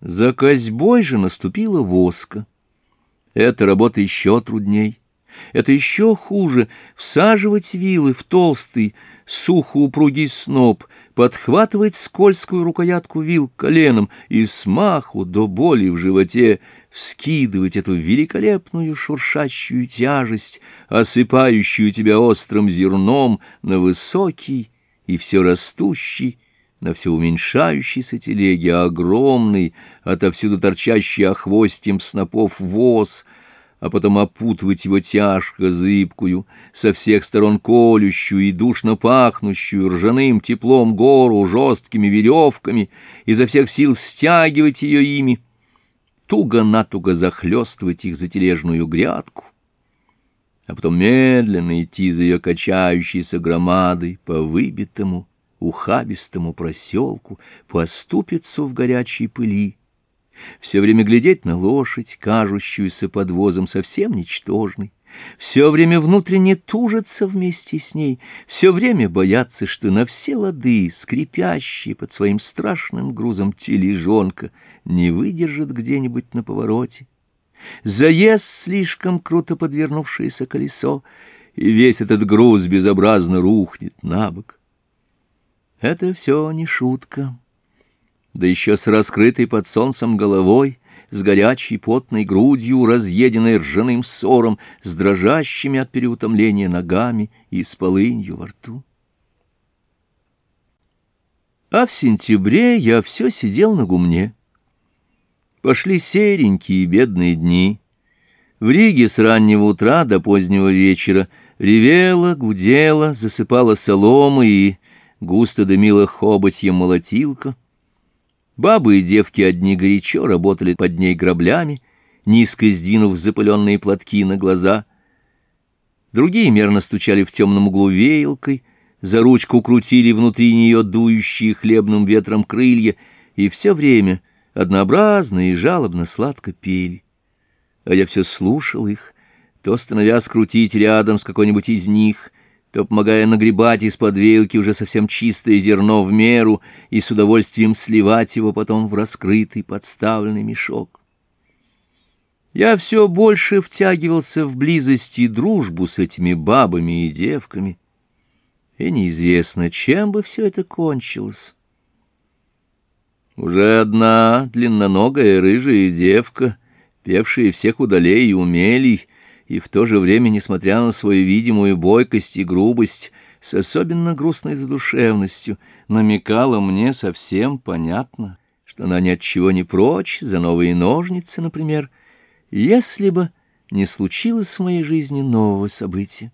За козьбой же наступила воска. Эта работа еще трудней. Это еще хуже — всаживать вилы в толстый, сухоупругий сноп, подхватывать скользкую рукоятку вил коленом и смаху до боли в животе вскидывать эту великолепную шуршащую тяжесть, осыпающую тебя острым зерном на высокий и все растущий, на все уменьшающейся телеге огромный, отовсюду торчащий охвостем снопов воз, а потом опутывать его тяжко, зыбкую, со всех сторон колющую и душно пахнущую ржаным теплом гору жесткими веревками, изо всех сил стягивать ее ими, туго-натуго захлестывать их за тележную грядку а потом медленно идти за ее качающейся громадой по выбитому, ухабистому проселку, поступицу в горячей пыли. Все время глядеть на лошадь, кажущуюся подвозом совсем ничтожной, все время внутренне тужиться вместе с ней, все время бояться, что на все лады, скрипящие под своим страшным грузом тележонка, не выдержит где-нибудь на повороте. Заезд слишком круто подвернувшееся колесо, и весь этот груз безобразно рухнет на бок. Это все не шутка. Да еще с раскрытой под солнцем головой, с горячей потной грудью, разъеденной ржаным ссором, с дрожащими от переутомления ногами и с полынью во рту. А в сентябре я все сидел на гумне. Пошли серенькие бедные дни. В Риге с раннего утра до позднего вечера ревела, гудела, засыпала соломой и густо дымила хоботьем молотилка. Бабы и девки одни горячо работали под ней граблями, низко сдвинув запыленные платки на глаза. Другие мерно стучали в темном углу веялкой, за ручку крутили внутри нее дующие хлебным ветром крылья, и все время однообразно и жалобно сладко пели. А я все слушал их, то становясь крутить рядом с какой-нибудь из них — то, помогая нагребать из-под вилки уже совсем чистое зерно в меру и с удовольствием сливать его потом в раскрытый подставленный мешок. Я все больше втягивался в близость и дружбу с этими бабами и девками, и неизвестно, чем бы все это кончилось. Уже одна длинноногая рыжая девка, певшая всех удалей и умелей, и в то же время, несмотря на свою видимую бойкость и грубость, с особенно грустной задушевностью намекала мне совсем понятно, что она ни от чего не прочь, за новые ножницы, например, если бы не случилось в моей жизни нового события.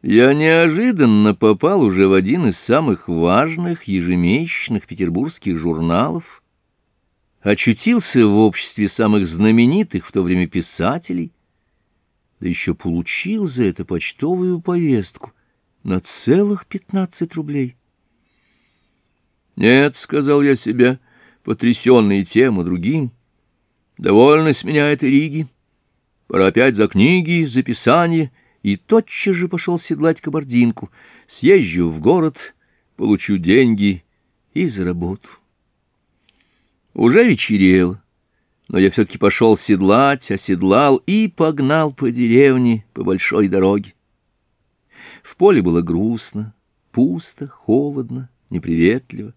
Я неожиданно попал уже в один из самых важных ежемесячных петербургских журналов — очутился в обществе самых знаменитых в то время писателей, да еще получил за это почтовую повестку на целых пятнадцать рублей. «Нет», — сказал я себе, потрясенный тем и другим, — «довольно с меня этой Риги. Пора опять за книги, за писание» и тотчас же пошел седлать кабардинку. Съезжу в город, получу деньги и заработаю. Уже вечерел, но я все-таки пошел седлать, оседлал и погнал по деревне, по большой дороге. В поле было грустно, пусто, холодно, неприветливо.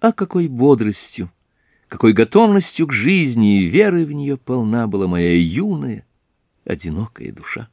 А какой бодростью, какой готовностью к жизни и веры в нее полна была моя юная, одинокая душа.